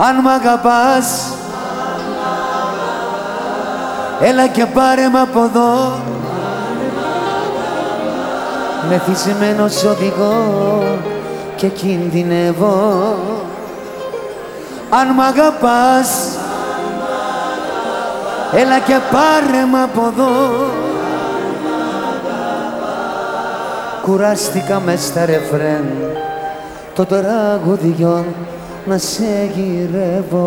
Αν μ' αγαπάς. Έλα και πάρε μ' από εδώ. Μεθυσμένος οδηγώ και κινδυνεύω. Αν μ' αγαπάς. Έλα και πάρε μ' από εδώ. Κουράστηκα μες στα ρεφρέν το τραγουδιό να σε γυρεύω